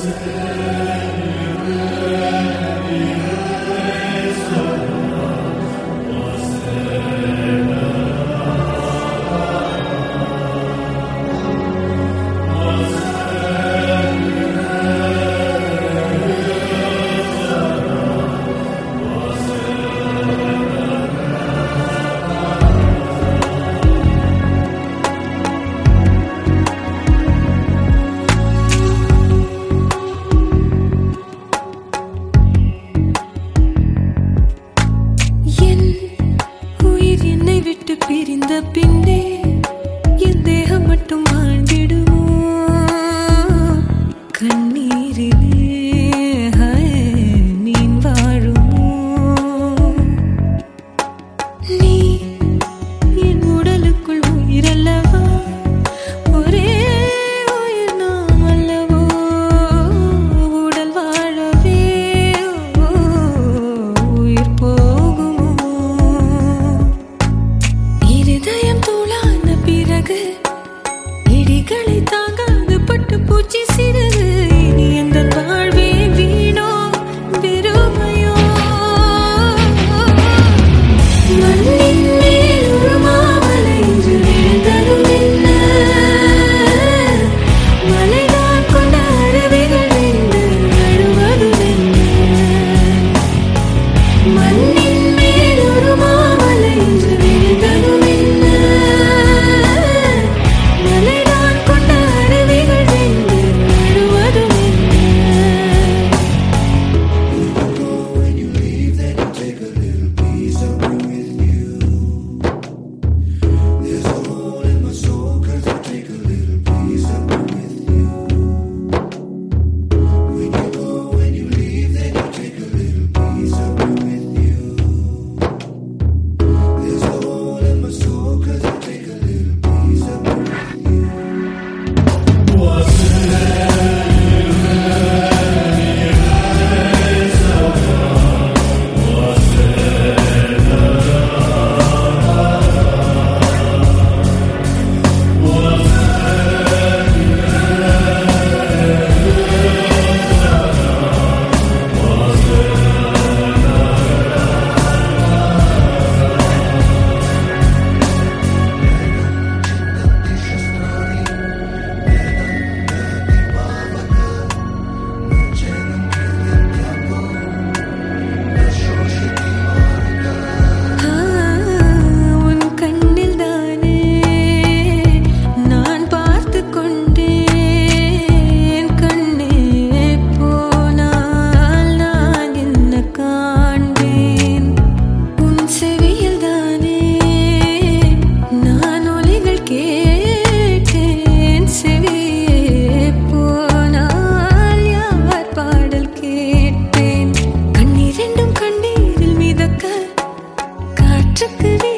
Amen. टकरी